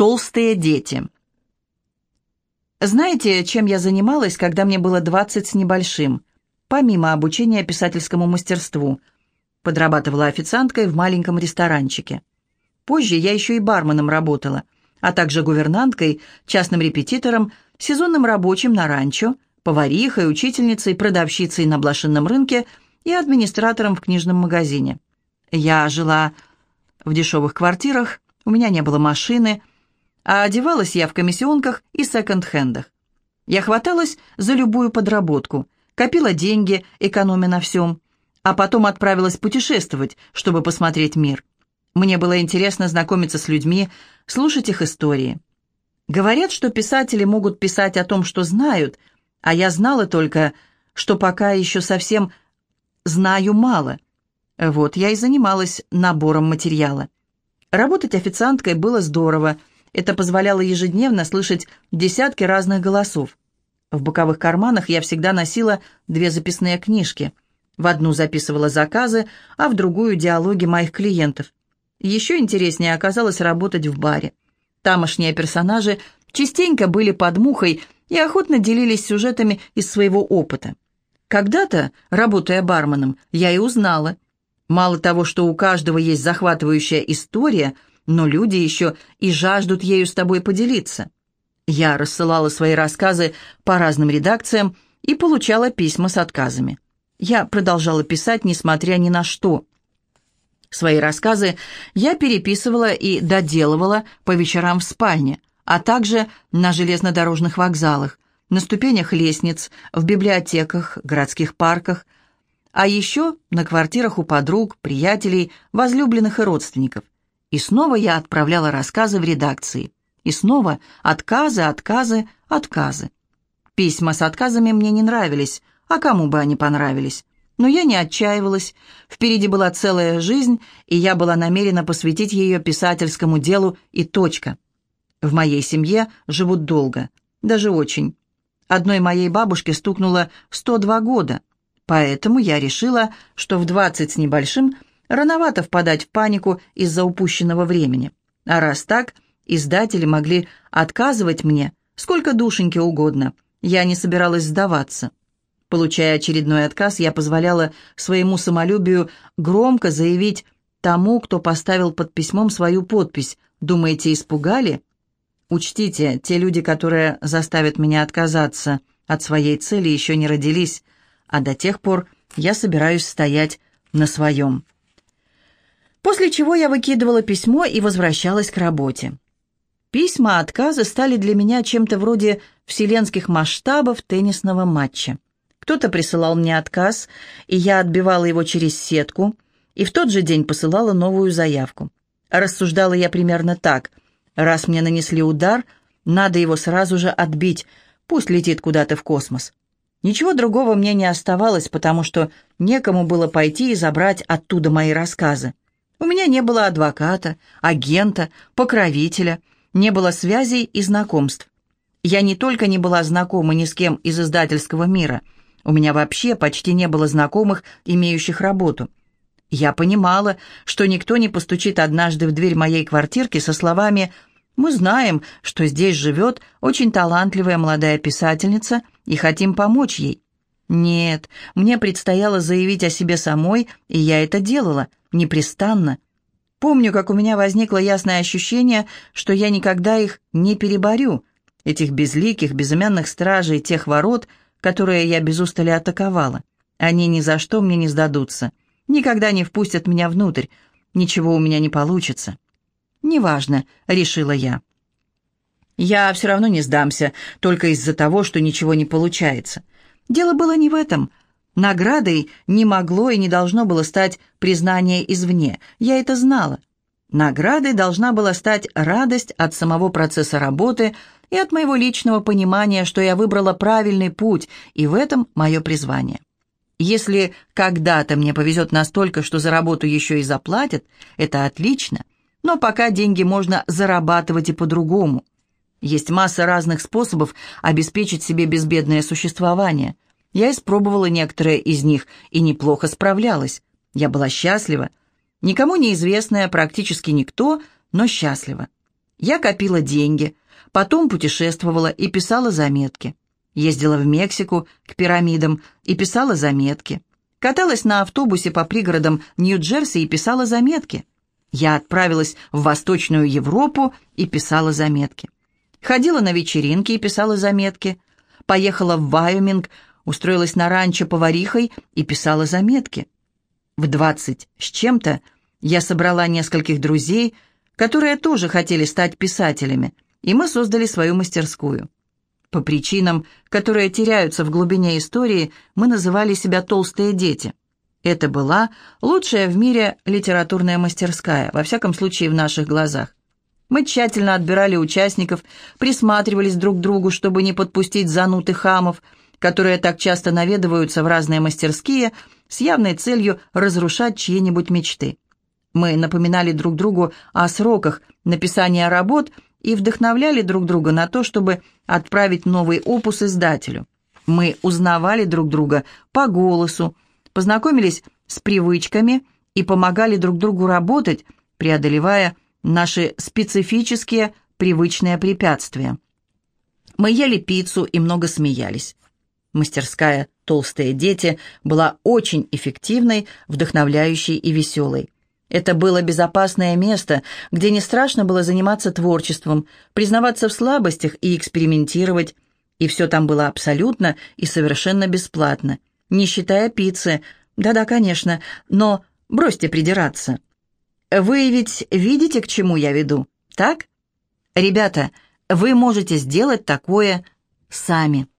Толстые дети. Знаете, чем я занималась, когда мне было 20 с небольшим? Помимо обучения писательскому мастерству. Подрабатывала официанткой в маленьком ресторанчике. Позже я еще и барменом работала, а также гувернанткой, частным репетитором, сезонным рабочим на ранчо, поварихой, учительницей, продавщицей на блошинном рынке и администратором в книжном магазине. Я жила в дешевых квартирах, у меня не было машины, а одевалась я в комиссионках и секонд-хендах. Я хваталась за любую подработку, копила деньги, экономя на всем, а потом отправилась путешествовать, чтобы посмотреть мир. Мне было интересно знакомиться с людьми, слушать их истории. Говорят, что писатели могут писать о том, что знают, а я знала только, что пока еще совсем знаю мало. Вот я и занималась набором материала. Работать официанткой было здорово. Это позволяло ежедневно слышать десятки разных голосов. В боковых карманах я всегда носила две записные книжки. В одну записывала заказы, а в другую – диалоги моих клиентов. Еще интереснее оказалось работать в баре. Тамошние персонажи частенько были под мухой и охотно делились сюжетами из своего опыта. Когда-то, работая барменом, я и узнала. Мало того, что у каждого есть захватывающая история, но люди еще и жаждут ею с тобой поделиться. Я рассылала свои рассказы по разным редакциям и получала письма с отказами. Я продолжала писать, несмотря ни на что. Свои рассказы я переписывала и доделывала по вечерам в спальне, а также на железнодорожных вокзалах, на ступенях лестниц, в библиотеках, городских парках, а еще на квартирах у подруг, приятелей, возлюбленных и родственников. И снова я отправляла рассказы в редакции. И снова отказы, отказы, отказы. Письма с отказами мне не нравились, а кому бы они понравились. Но я не отчаивалась. Впереди была целая жизнь, и я была намерена посвятить ее писательскому делу и точка. В моей семье живут долго, даже очень. Одной моей бабушке стукнуло 102 года, поэтому я решила, что в 20 с небольшим рановато впадать в панику из-за упущенного времени. А раз так, издатели могли отказывать мне сколько душеньки угодно. Я не собиралась сдаваться. Получая очередной отказ, я позволяла своему самолюбию громко заявить тому, кто поставил под письмом свою подпись. Думаете, испугали? Учтите, те люди, которые заставят меня отказаться от своей цели, еще не родились, а до тех пор я собираюсь стоять на своем. После чего я выкидывала письмо и возвращалась к работе. Письма отказа стали для меня чем-то вроде вселенских масштабов теннисного матча. Кто-то присылал мне отказ, и я отбивала его через сетку, и в тот же день посылала новую заявку. Рассуждала я примерно так. Раз мне нанесли удар, надо его сразу же отбить, пусть летит куда-то в космос. Ничего другого мне не оставалось, потому что некому было пойти и забрать оттуда мои рассказы. У меня не было адвоката, агента, покровителя, не было связей и знакомств. Я не только не была знакома ни с кем из издательского мира – у меня вообще почти не было знакомых, имеющих работу. Я понимала, что никто не постучит однажды в дверь моей квартирки со словами «Мы знаем, что здесь живет очень талантливая молодая писательница и хотим помочь ей». Нет, мне предстояло заявить о себе самой, и я это делала, непрестанно. Помню, как у меня возникло ясное ощущение, что я никогда их не переборю, этих безликих, безымянных стражей тех ворот — которые я без устали атаковала. Они ни за что мне не сдадутся. Никогда не впустят меня внутрь. Ничего у меня не получится. «Неважно», — решила я. «Я все равно не сдамся, только из-за того, что ничего не получается. Дело было не в этом. Наградой не могло и не должно было стать признание извне. Я это знала. Наградой должна была стать радость от самого процесса работы и от моего личного понимания, что я выбрала правильный путь, и в этом мое призвание. Если когда-то мне повезет настолько, что за работу еще и заплатят, это отлично, но пока деньги можно зарабатывать и по-другому. Есть масса разных способов обеспечить себе безбедное существование. Я испробовала некоторые из них и неплохо справлялась. Я была счастлива, Никому неизвестная, практически никто, но счастлива. Я копила деньги, потом путешествовала и писала заметки. Ездила в Мексику к пирамидам и писала заметки. Каталась на автобусе по пригородам Нью-Джерси и писала заметки. Я отправилась в Восточную Европу и писала заметки. Ходила на вечеринки и писала заметки. Поехала в Вайоминг, устроилась на ранчо поварихой и писала заметки. В двадцать с чем-то я собрала нескольких друзей, которые тоже хотели стать писателями, и мы создали свою мастерскую. По причинам, которые теряются в глубине истории, мы называли себя «толстые дети». Это была лучшая в мире литературная мастерская, во всяком случае в наших глазах. Мы тщательно отбирали участников, присматривались друг к другу, чтобы не подпустить зануты хамов, которые так часто наведываются в разные мастерские с явной целью разрушать чьи-нибудь мечты. Мы напоминали друг другу о сроках написания работ и вдохновляли друг друга на то, чтобы отправить новый опус издателю. Мы узнавали друг друга по голосу, познакомились с привычками и помогали друг другу работать, преодолевая наши специфические привычные препятствия. Мы ели пиццу и много смеялись. Мастерская «Толстые дети» была очень эффективной, вдохновляющей и веселой. Это было безопасное место, где не страшно было заниматься творчеством, признаваться в слабостях и экспериментировать. И все там было абсолютно и совершенно бесплатно, не считая пиццы. Да-да, конечно, но бросьте придираться. Вы ведь видите, к чему я веду, так? Ребята, вы можете сделать такое сами.